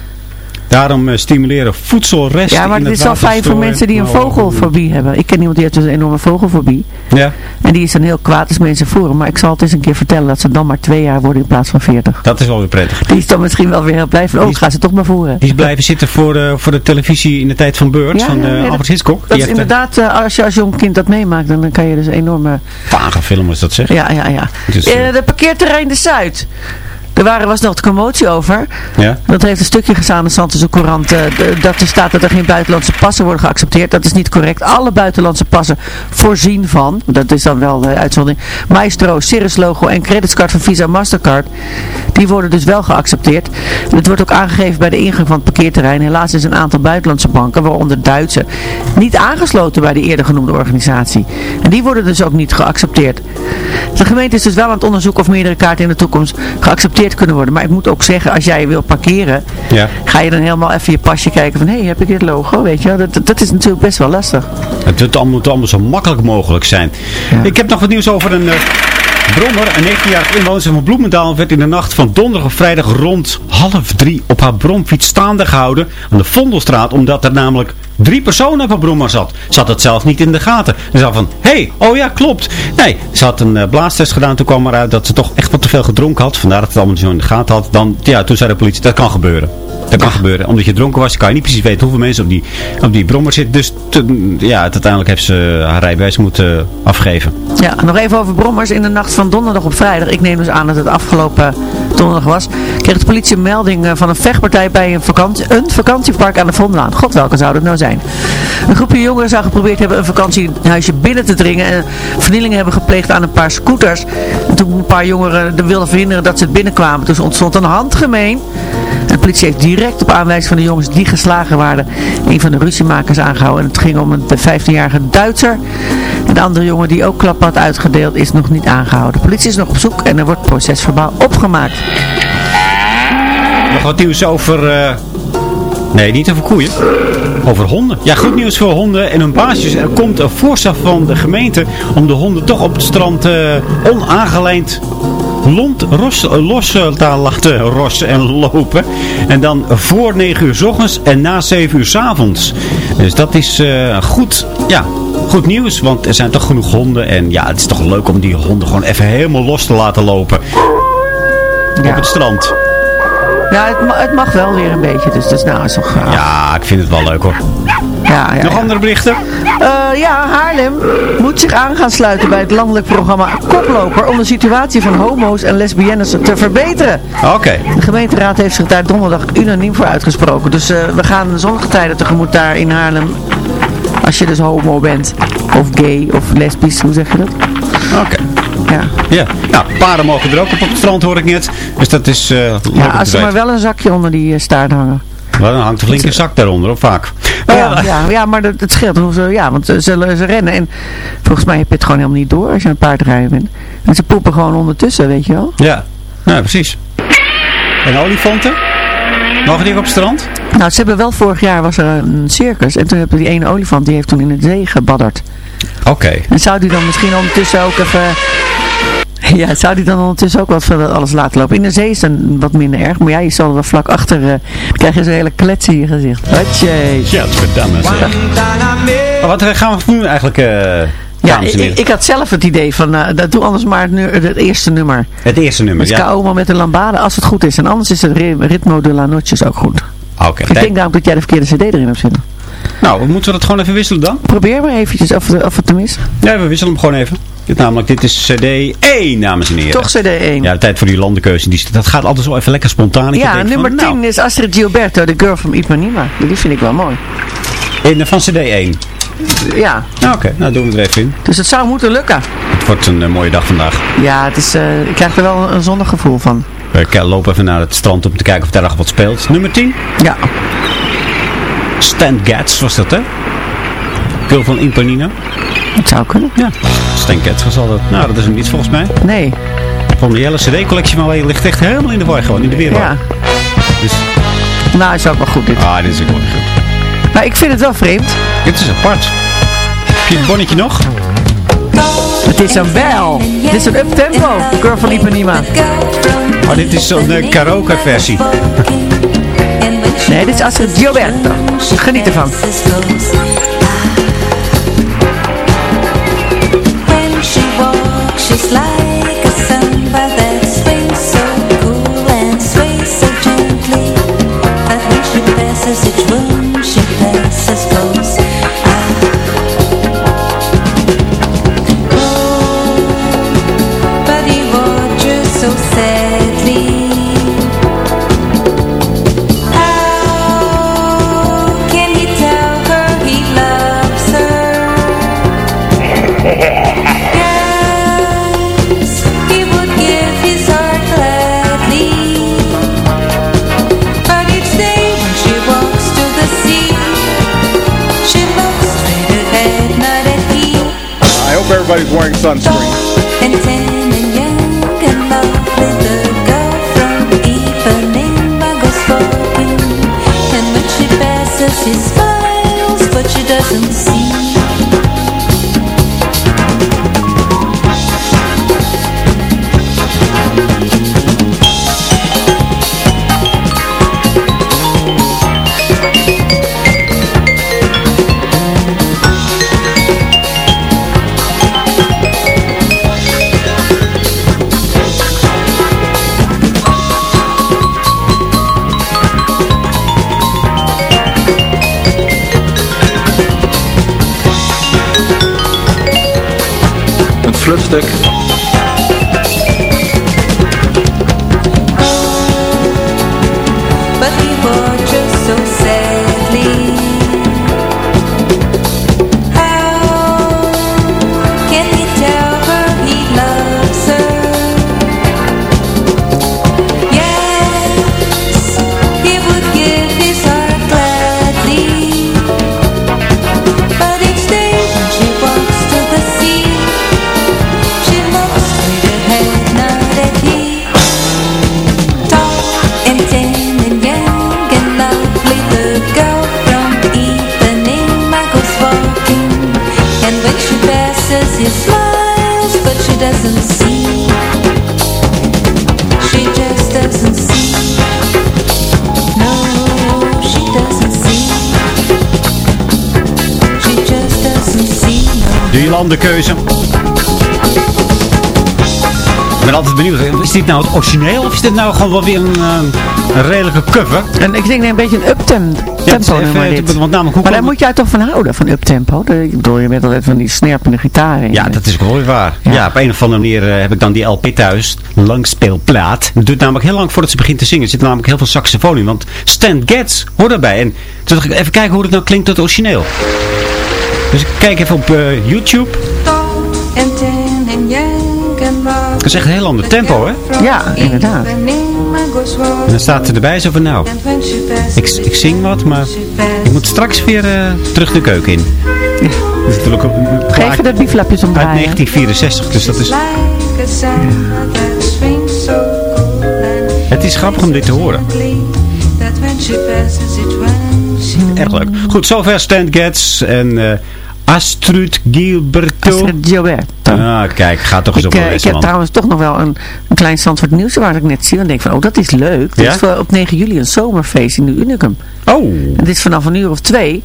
Daarom eh, stimuleren voedselresten Ja, maar het is water fijn voor mensen die een vogelfobie hebben. Ik ken iemand die heeft dus een enorme vogelfobie. Ja, En die is dan heel kwaad als mensen voeren. Maar ik zal het eens een keer vertellen dat ze dan maar twee jaar worden in plaats van veertig. dat is wel weer prettig. Die is dan misschien wel weer heel blij van, oh, is- gaan ze toch maar voeren. Die is blijven zitten voor, de voor de televisie in de tijd van Ja, van ja, eh, Albert Hitchcock. Dat is inderdaad, eh, als je als jong kind dat meemaakt, dan kan je dus enorme... vage film is dat zeg. Ja, ja, ja. Dus, Eh, eh, de parkeerterrein de Zuid. Er waren, was nog de commotie over. Ja. Dat heeft een stukje gestaan in de Zandse Courant. de- dat er staat dat er geen buitenlandse passen worden geaccepteerd. Dat is niet correct. Alle buitenlandse passen voorzien van. Dat is dan wel de uitzondering. Maestro, Cirrus logo en creditcard van Visa Mastercard. Die worden dus wel geaccepteerd. Het wordt ook aangegeven bij de ingang van het parkeerterrein. Helaas is een aantal buitenlandse banken, waaronder Duitse, niet aangesloten bij de eerder genoemde organisatie. En die worden dus ook niet geaccepteerd. De gemeente is dus wel aan het onderzoeken of meerdere kaarten in de toekomst geaccepteerd kunnen worden. Maar ik moet ook zeggen, als jij wil parkeren, Ja. ga je dan helemaal even je pasje kijken van, hé, hey, heb ik dit logo? Weet je wel, dat, dat is natuurlijk best wel lastig. Het moet allemaal, zo makkelijk mogelijk zijn. Ik heb nog wat nieuws over een uh, brommer. Een 19-jarige inwoner van Bloemendaal werd in de nacht van donderdag op vrijdag rond half drie op haar bromfiets staande gehouden aan de Vondelstraat. Omdat er namelijk drie personen op haar brommer zat. Ze had het zelf niet in de gaten. Ze zei van, hé, hey, oh ja, klopt. Nee, ze had een uh, blaastest gedaan. Toen kwam eruit dat ze toch echt wat te veel gedronken had. Vandaar dat het allemaal zo in de gaten had. Dan, ja, toen zei de politie, dat kan gebeuren. Dat kan gebeuren. Omdat je dronken was, kan je niet precies weten hoeveel mensen op die, op die brommer zitten. Dus te- ja, uiteindelijk heeft ze haar rijbewijs moeten afgeven. Ja, nog even over brommers. In de nacht van donderdag op vrijdag, ik neem dus aan dat het afgelopen donderdag was, kreeg de politie een melding eh, van een vechtpartij bij een, vakantie, een vakantiepark aan de Vondelaan. God, welke zou dat nou zijn? Een groepje jongeren zou geprobeerd hebben een vakantiehuisje binnen te dringen en vernielingen hebben gepleegd aan een paar scooters. En toen een paar jongeren er wilden verhinderen dat ze het binnenkwamen, dus ontstond een handgemeen. De politie heeft direct op aanwijzing van de jongens die geslagen waren, een van de ruziemakers aangehouden. En het ging om een 15-jarige Duitser. De andere jongen die ook klap had uitgedeeld is nog niet aangehouden. De politie is nog op zoek en er wordt procesverbaal opgemaakt. Nog wat nieuws over... eh, Nee, niet over koeien. Over honden. Ja, goed nieuws voor honden en hun baasjes. Er komt een voorstel van de gemeente om de honden toch op het strand eh, onaangelijnd lont, ros, los eh, te laten rossen en lopen. En dan voor 9 uur s ochtends en na 7 uur s avonds. Dus dat is eh, goed, ja, goed nieuws. Want er zijn toch genoeg honden. En ja, het is toch leuk om die honden gewoon even helemaal los te laten lopen. Op het strand. Ja, het, ma- het mag wel weer een beetje, dus dat is nou toch... eh, Ja, ik vind het wel leuk hoor. Ja, ja, Nog andere berichten? Eh, ja, Haarlem moet zich aan gaan sluiten bij het landelijk programma Koploper om de situatie van homo's en lesbiennes te verbeteren. Oké. De gemeenteraad heeft zich daar donderdag unaniem voor uitgesproken. Dus eh, we gaan zonnige tijden tegemoet daar in Haarlem. Als je dus homo bent. Of gay of lesbisch, hoe zeg je dat? Oké. Ja. Ja. Nou, paarden mogen er ook op op het strand hoor ik net. Dus dat is leuk Ja, als ze maar wel een zakje onder die eh, staart hangen. Dan hangt een flinke zak daaronder, of vaak. Ja, ja, ja, maar dat, het scheelt. Ze, ja, want ze, ze, ze rennen en volgens mij heb je het gewoon helemaal niet door als je aan het paardrijden bent. En ze poepen gewoon ondertussen, weet je wel. Ja, ja precies. En olifanten? Mogen die op het strand? Nou, ze hebben wel vorig jaar was er een circus en toen hebben die ene olifant die heeft toen in de zee gebadderd. Oké. En zou die dan misschien ondertussen ook even... Ja, zou die dan ondertussen ook wat van alles laten lopen? In de zee is dan wat minder erg, maar ja, je zal er wel vlak achter... eh, dan krijg je zo'n hele klets in je gezicht. Hatjee. Ja, is. Maar wat gaan we nu eigenlijk, eh Ja, dames en ik, heren? ik had zelf het idee van, eh, dat doe anders maar het, nu, het eerste nummer. Het eerste nummer, Met ja. Kaoma met de lambade, als het goed is. En anders is het ri- Ritmo de la Noches ook goed. Oké. Ik denk daarom dat jij de verkeerde cd erin hebt zitten. Nou, moeten we dat gewoon even wisselen dan? Probeer maar eventjes of, of het hem is. Ja, we wisselen hem gewoon even. Dit, namelijk, dit is cd 1, dames en heren. Toch cd 1. Ja, de tijd voor die landenkeuze. Die, dat gaat altijd zo even lekker spontaan. Ik Ja, nummer van, 10 nou, is Astrid Gilberto, The Girl from Ipanema. Die vind ik wel mooi. in, van cd 1. Ja, Nou, Oké, nou doen we er even in. dus het zou moeten lukken. Het wordt een eh, mooie dag vandaag. Ja, het is, eh, ik krijg er wel een, een zonnig gevoel van. We lopen even naar het strand om te kijken of daar nog wat speelt. Nummer 10. Ja. Stan Getz was dat, hè? Girl van Impanina. Het zou kunnen. Ja. Stan Getz was altijd... Nou, dat is hem niet volgens mij. Nee. Van de hele cd-collectie van je ligt echt helemaal in de war gewoon, in de weer. Ja. Dus, Nou, is ook wel goed dit. ah, dit is ook wel goed. Maar ik vind het wel vreemd. Dit is apart. Heb je het bonnetje nog? Het is een bel. Dit is een uptempo. Girl from Ipanema. Oh, dit is zo'n eh, karaoke versie. Nee, dit is Astrid Gilberto. Geniet ervan. Everybody's wearing sunscreen. Een landenkeuze. Ik ben altijd benieuwd, is dit nou het origineel of is dit nou gewoon wel weer een, eh, een redelijke cover? En ik denk een beetje een uptempo even- nummer dit. want namelijk, hoe Maar daar moet jij toch van houden, van uptempo? Ik bedoel, je bent altijd van die snerpende gitaren. Ja, dat is wel weer waar. Ja. op een of andere manier eh, heb ik dan die LP thuis. Langspeelplaat. Het duurt namelijk heel lang voordat ze begint te zingen. Er zit namelijk heel veel saxofoon in. Want Stan Getz hoort daarbij. En toen dacht ik even kijken hoe het nou klinkt tot het origineel. Dus ik kijk even op eh, YouTube. Dat is echt een heel ander tempo, hè? Ja, inderdaad. En dan staat er erbij zo van, nou, ik, ik zing wat, maar ik moet straks weer eh, terug de keuken in. Dat is natuurlijk een Geef je de bieflapjes uit omdraaien. 1964, dus dat is... Het is grappig om dit te horen. Erg leuk. Goed, zover Stan Getz en eh Astrid Gilberto. Astrid Gilberto. Ah, kijk, ga toch eens Ik, op een eh, ik heb trouwens toch nog wel een, een klein Zandvoort nieuws waar ik net zie. Dan denk ik van, oh dat is leuk. Er Ja? is op 9 juli een zomerfeest in de Unicum. Oh. En dit is vanaf een uur of twee.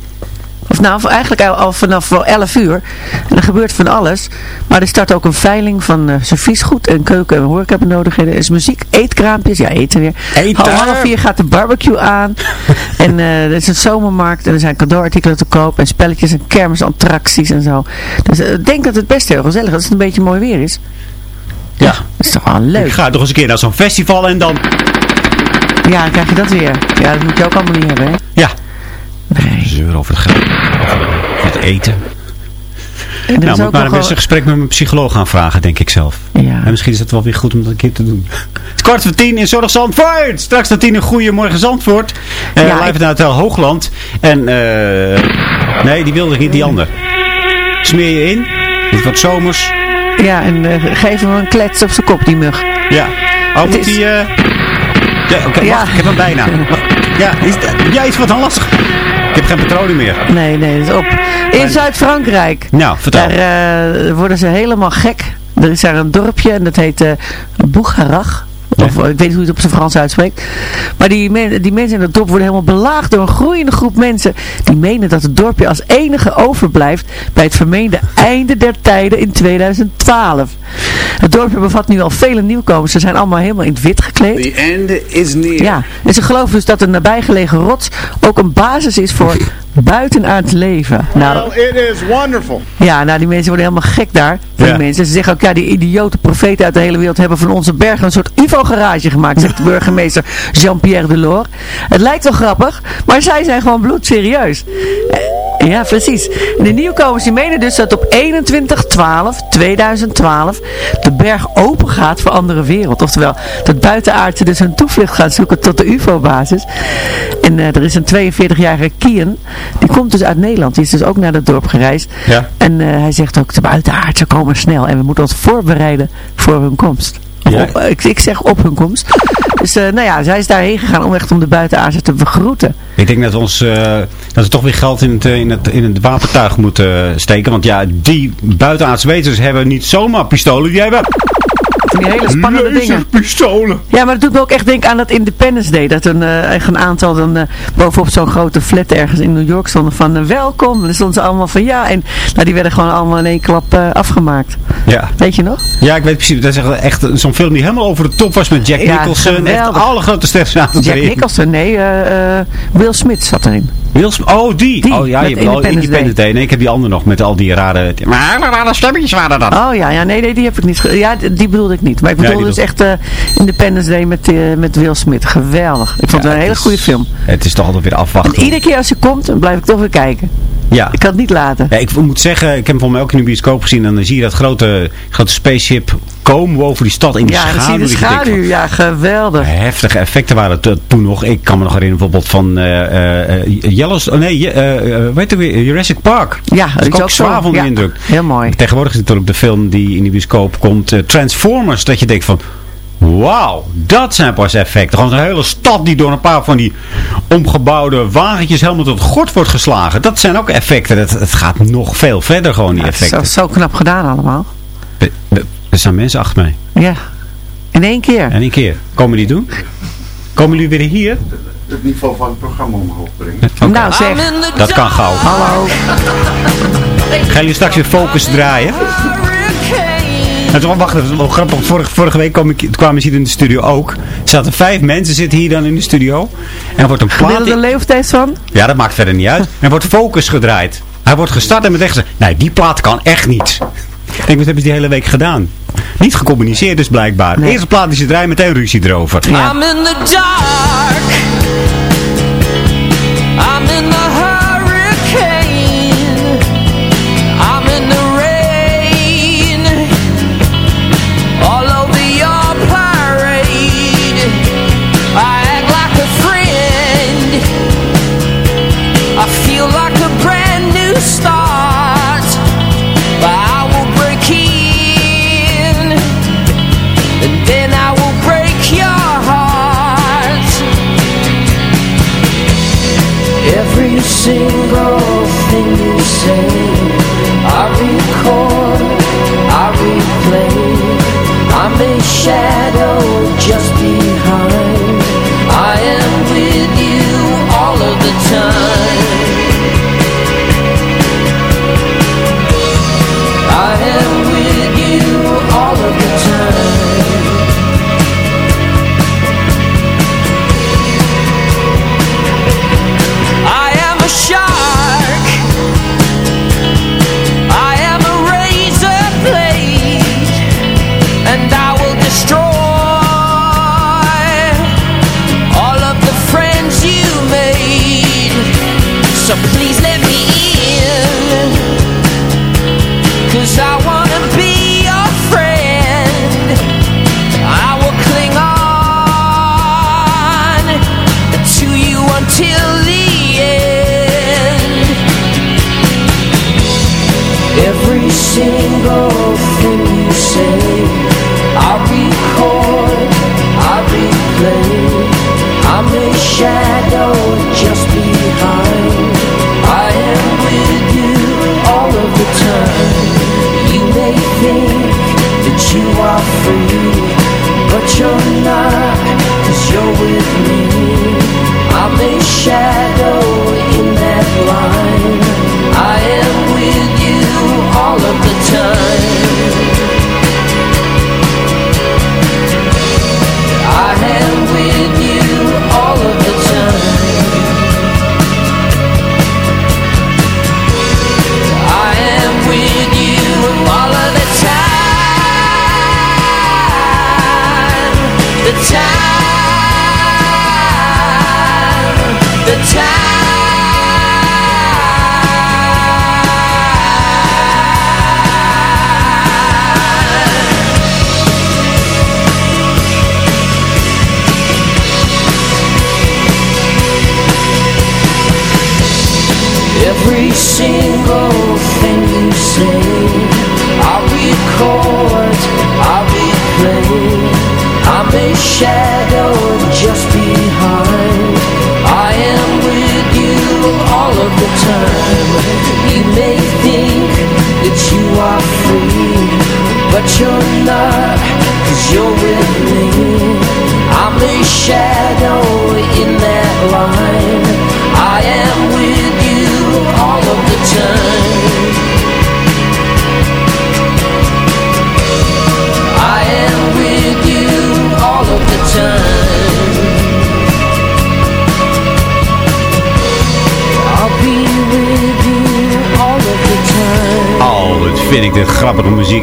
Of nou, eigenlijk al, al vanaf wel 11 uur. En er gebeurt van alles. Maar er start ook een veiling van uh, serviesgoed en keuken en horecabenodigheden. Er is muziek, eetkraampjes. Ja, eten weer. Om half vier gaat de barbecue aan. en eh, er is een zomermarkt. En er zijn cadeauartikelen te koop. En spelletjes en kermisattracties en zo. Dus eh, ik denk dat het best heel gezellig is. Als het een beetje mooi weer is. Ja. Dat is toch wel leuk. Ik ga toch eens een keer naar zo'n festival en dan... Ja, dan krijg je dat weer. Ja, dat moet je ook allemaal niet hebben, hè? Ja. Nee. Zeur over het geld. Over het eten. En nou, moet ook maar nog een wel- een gesprek met mijn psycholoog gaan vragen, denk ik zelf. Ja. En misschien is het wel weer goed om dat een keer te doen. Het is kwart voor tien in Zorg Zandvoort. Straks naar tien een goeiemorgen Zandvoort. Uh, Ja, live ik- naar Hotel Hoogland. En eh nee, die wilde ik niet, die ander. Smeer je in. Dit wat zomers. Ja, en eh, geef hem een klets op zijn kop, die mug. Ja. Oh, Het moet is- die... Ja, oké, Ja. ik heb hem bijna. Ja, is, jij iets wat dan lastig? Ik heb geen patronen meer. Nee, nee, dat is op. In Zuid-Frankrijk. Nou, vertel. Daar eh, worden ze helemaal gek. Er is daar een dorpje en dat heet Bougarach. Of eh, ik weet niet hoe je het op zijn Frans uitspreekt. Maar die, men, die mensen in het dorp worden helemaal belaagd door een groeiende groep mensen. Die menen dat het dorpje als enige overblijft bij het vermeende einde der tijden in 2012. Het dorpje bevat nu al vele nieuwkomers. Ze zijn allemaal helemaal in het wit gekleed. The end is near. Ja, en ze geloven dus dat een nabijgelegen rots ook een basis is voor buitenaards leven. Nou, Well, it is wonderful. ja, nou die mensen worden helemaal gek daar. Ja. die mensen. Ze zeggen ook, ja, die idiote profeten uit de hele wereld hebben van onze bergen een soort UFO-garage gemaakt, zegt de burgemeester Jean-Pierre Delors. Het lijkt wel grappig, maar zij zijn gewoon bloedserieus. Eh, Ja, precies. De nieuwkomers die menen dus dat op 21-12-2012 de berg open gaat voor andere wereld. Oftewel, dat buitenaardse dus hun toevlucht gaan zoeken tot de UFO-basis. En eh, er is een 42-jarige Kian, die komt dus uit Nederland. Die is dus ook naar dat dorp gereisd. Ja. En eh, hij zegt ook, de buitenaardse komen snel en we moeten ons voorbereiden voor hun komst. Ja. op- ik, ik zeg op hun komst. Dus eh, nou ja, zij is daarheen gegaan om echt om de buitenaardse te begroeten. Ik denk dat, ons, eh, dat we toch weer geld in het, eh, in, het, in het wapentuig moeten steken. Want ja, die buitenaardse wezens hebben niet zomaar pistolen. Die hebben Van die hele spannende dingen. Ja, maar dat doet me ook echt denken aan dat Independence Day. Dat een, eh, echt een aantal dan eh, bovenop zo'n grote flat ergens in New York stonden van eh, welkom. En dan stonden ze allemaal van ja. En nou, die werden gewoon allemaal in één klap afgemaakt. Ja. Weet je nog? ja, ik weet precies. Dat is echt, echt zo'n film die helemaal over de top was met Jack Ja, Nicholson. Echt geweldig. alle grote sterren zaten Jack erin. Nicholson, nee. Will Smith zat erin. Will Smith- oh, die. Die, oh ja, je hebt al Independence Day. Nee, ik heb die andere nog met al die rare... Maar hele rare stemmetjes waren dat. Oh ja, ja nee, nee, die heb ik niet. Ja, die die bedoelde ik niet. Maar ik die dus echt eh, Independence Day met, eh, met Will Smith. Geweldig. Ik vond het Ja, een hele het is- goede film. Het is toch altijd weer afwachten. En iedere keer als je komt, dan blijf ik toch weer kijken. Ja. Ik kan het niet laten. Ja, ik moet zeggen, ik heb hem voor mij ook in de bioscoop gezien. En dan zie je dat grote, grote spaceship komen boven die stad in die Ja, dan zie schaduw. je de van, schaduw. Ja, geweldig. Heftige effecten waren het eh, toen nog. Ik kan me nog herinneren bijvoorbeeld van Yellowstone, nee, weet je weer, Jurassic Park. Ja, dat is ook ook zo. zwaar van de Ja, indruk. Heel mooi. Tegenwoordig is natuurlijk de film die in de bioscoop komt, Transformers, dat je denkt van, wauw, dat zijn pas effecten. Gewoon een hele stad die door een paar van die omgebouwde wagentjes helemaal tot gort wordt geslagen. Dat zijn ook effecten. Het, het gaat nog veel verder gewoon, die Ja, het is zo, effecten. zo knap gedaan allemaal. Er- staan mensen achter mij. Ja. In één keer. En een keer. Komen die doen? Komen jullie weer hier? Het niveau van het programma omhoog brengen. Nou zeg. Dat kan gauw. Hallo. Gaan jullie straks weer focus draaien? Het was, wacht, even, wel grappig. Vorige, vorige week kwam ik, kwamen ze hier in de studio ook. Er zaten vijf mensen zitten hier dan in de studio. En er wordt een plaat... Gemiddelde leeftijd van? Ja, dat maakt verder niet uit. Er wordt focus gedraaid. Hij wordt gestart en meteen gezegd, nee, die plaat kan echt niet. Ik denk, wat hebben ze die hele week gedaan? Niet gecommuniceerd dus blijkbaar. De eerste plaat die ze draaien, meteen ruzie erover. I'm in the dark. I'm in the hurricane. Single thing you say. I I replay I'm a shadow single thing you say,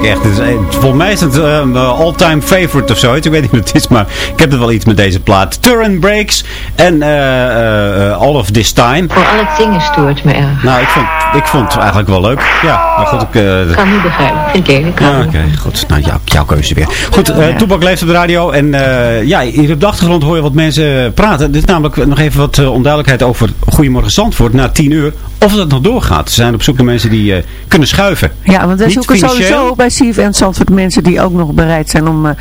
echt. Het is, eh, volgens mij is het een all-time favorite of zoiets. Ik weet niet wat het is, maar ik heb er wel iets met deze plaat. Turn Breaks en eh, eh, All of This Time. Voor het zingen stoort me erg. Nou, ik vond, ik vond het eigenlijk wel leuk. Ja, maar goed. Ik, eh, kan niet begrijpen. Vind ik eerlijk. Ah, Oké, goed. Nou, jouw, jouw keuze weer. Goed, eh Toepak leeft op de radio. En eh, ja, hier op de achtergrond hoor je wat mensen praten. Dit is namelijk nog even wat eh, onduidelijkheid over Goedemorgen Zandvoort na 10 uur. Of dat nog doorgaat. Ze zijn op zoek naar mensen die eh, kunnen schuiven. Ja, want wij Niet zoeken financieel. sowieso bij CFN Zandvoort mensen die ook nog bereid zijn om eh,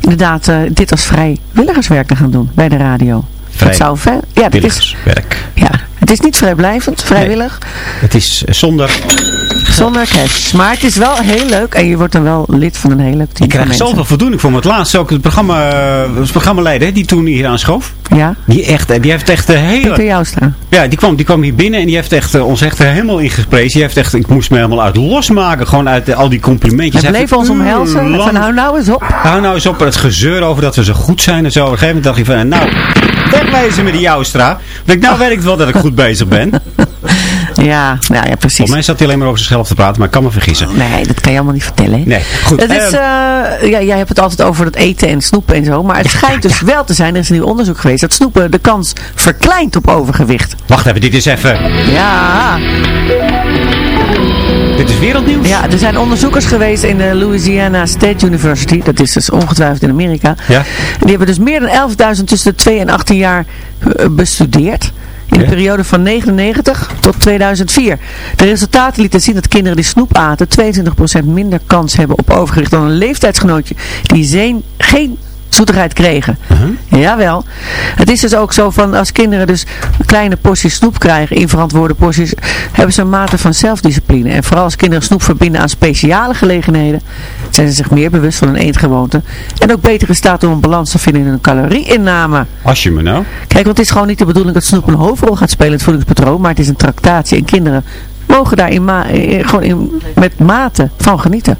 inderdaad eh, dit als vrijwilligerswerk te gaan doen bij de radio. Dat zou ver, ja, dat is, Vrijwilligerswerk. ja, het is niet vrijblijvend, vrijwillig. Het is zonder Zonder cash. Maar het is wel heel leuk en je wordt dan wel lid van een heel leuk team Ik krijg zoveel voldoening voor me. Het laatste ook het programma, eh, het programmaleider hè, die toen hier aanschoof. Ja, Die, echt, eh, die heeft echt de hele... Pieter Joustra. Ja, die kwam, die kwam hier binnen en die heeft echt, eh, ons echt eh, helemaal ingesprezen. Die heeft echt, ik moest me helemaal uit losmaken. Gewoon uit eh, al die complimentjes. Hij bleef ons omhelzen. urenlang- Van hou nou eens op. Hou nou eens op het gezeur over dat we zo goed zijn en zo. Op een gegeven moment dacht je van, nou, wegwezen met die Joustra. Want ik, nou weet ik wel dat ik goed bezig ben. Ja, ja, ja precies. Volgens mij zat hij alleen maar over zichzelf te praten, maar ik kan me vergissen. Nee, dat kan je allemaal niet vertellen. hè? Nee, goed. Het is, ehm, eh, ja, jij hebt het altijd over het eten en snoepen en zo. Maar het schijnt dus wel te zijn, er is een nieuw onderzoek geweest, dat snoepen de kans verkleint op overgewicht. Wacht even, dit is even... Ja, Dit is wereldnieuws? ja er zijn onderzoekers geweest in de Louisiana State University. Dat is dus ongetwijfeld in Amerika. Ja. En die hebben dus meer dan 11.000 tussen de 2 en 18 jaar eh, bestudeerd. In de periode van 99 tot 2004. De resultaten lieten zien dat kinderen die snoep aten 22% minder kans hebben op overgewicht dan een leeftijdsgenootje die geen zoetigheid kregen. Jawel. Het is dus ook zo van als kinderen dus kleine porties snoep krijgen, in verantwoorde porties, hebben ze een mate van zelfdiscipline. En vooral als kinderen snoep verbinden aan speciale gelegenheden, zijn ze zich meer bewust van hun eetgewoonte. En ook beter in staat om een balans te vinden in hun calorieinname. Als je me nou... Kijk, want het is gewoon niet de bedoeling dat snoep een hoofdrol gaat spelen in het voedingspatroon, maar het is een tractatie en kinderen mogen daar in ma eh, gewoon in, met mate van genieten.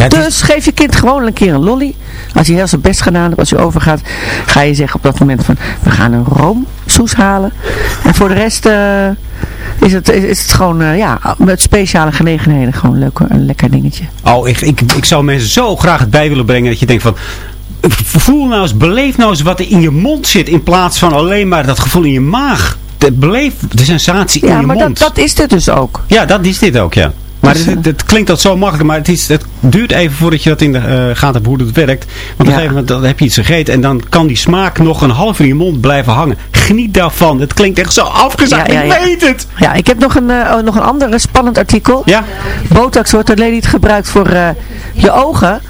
Ja, is- Dus geef je kind gewoon een keer een lolly. Als hij heel zijn best gedaan heeft, als hij overgaat, ga je zeggen op dat moment van, we gaan een roomsoes halen. En voor de rest eh, is, het, is, is het gewoon, eh, ja, met speciale gelegenheden gewoon leuk, een lekker dingetje. Oh, ik, ik, ik zou mensen zo graag het bij willen brengen dat je denkt van... Voel nou eens, beleef nou eens wat er in je mond zit in plaats van alleen maar dat gevoel in je maag. De, beleef de sensatie in Ja, je maar dat, mond. dat is het dus ook. Ja, dat is dit ook, ja. Maar Dus, het, het klinkt dat zo makkelijk, maar het, is, het duurt even voordat je dat in de eh, gaten hebt hoe het werkt. Want op een gegeven moment dan heb je iets gegeten en dan kan die smaak nog een half in je mond blijven hangen. Geniet daarvan. Het klinkt echt zo afgezakt. Ik weet het. Ja, ik heb nog een, eh, oh, nog een ander spannend artikel. Ja? Botox wordt alleen niet gebruikt voor eh, je ogen.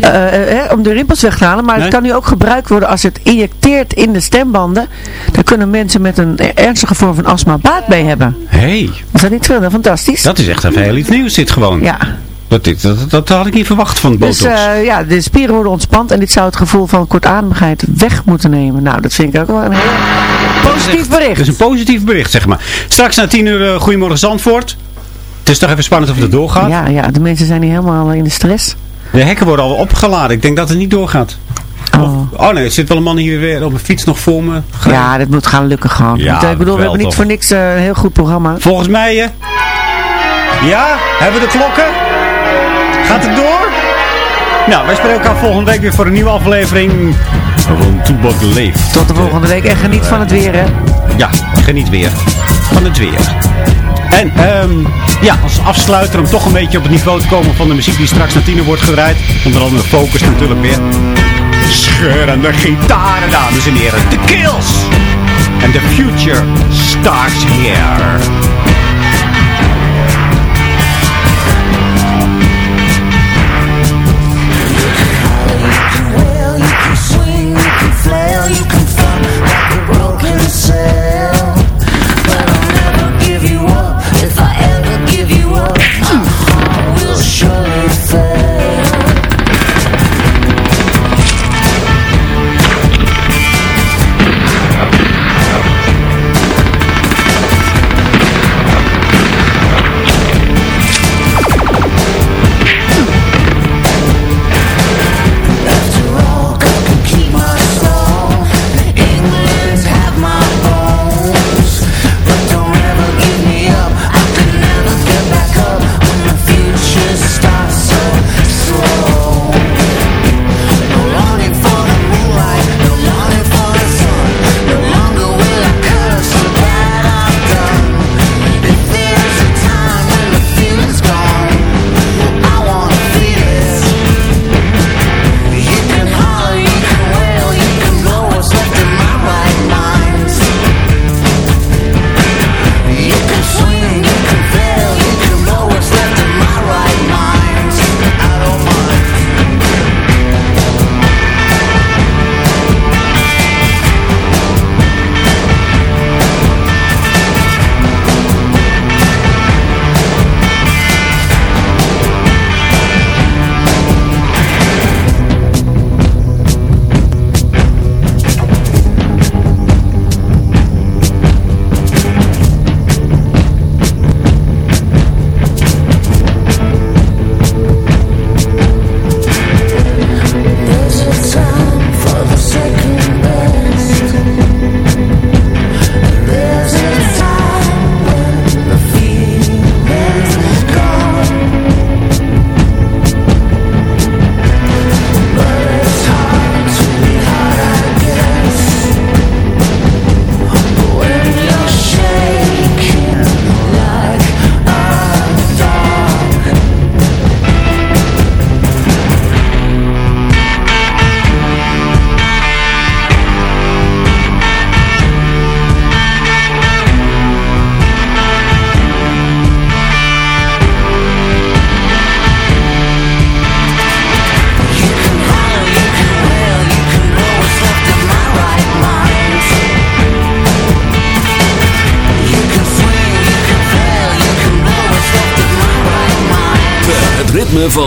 Eh, eh, om de rimpels weg te halen. Maar Nee? het kan nu ook gebruikt worden als het injecteert in de stembanden. Dan kunnen mensen met een ernstige vorm van astma baat bij hebben. hey, Is dat niet veel? Fantastisch. dat is echt even heel iets nieuws dit gewoon. Ja, Dat, dit, dat, dat had ik niet verwacht van botox. dus ja, de spieren worden ontspant en dit zou het gevoel van kortademigheid weg moeten nemen. Nou, dat vind ik ook wel een heel positief Dat bericht. is een positief bericht, zeg maar. Straks na tien uur uh, Goedemorgen Zandvoort. Het is toch even spannend of het doorgaat. Ja, ja, de mensen zijn hier helemaal in de stress. De hekken worden al opgeladen. Ik denk dat het niet doorgaat. Oh. Oh nee, er zit wel een man hier weer op een fiets nog voor me. Ja, dat moet gaan lukken gewoon. Ja, ik bedoel, we hebben niet voor niks eh, een heel goed programma. Volgens mij, eh, ja, hebben we de klokken? Gaat het door? Nou, wij spreken elkaar volgende week weer voor een nieuwe aflevering van Toebak Leeft. Tot de volgende week en geniet van het weer, hè. Ja, geniet weer van het weer. En ehm, ja, als afsluiter om toch een beetje op het niveau te komen van de muziek die straks naar tien wordt gedraaid. Onder andere Focus natuurlijk weer. Scheurende gitaren, dames en heren. The Kills. And the future starts here. You can.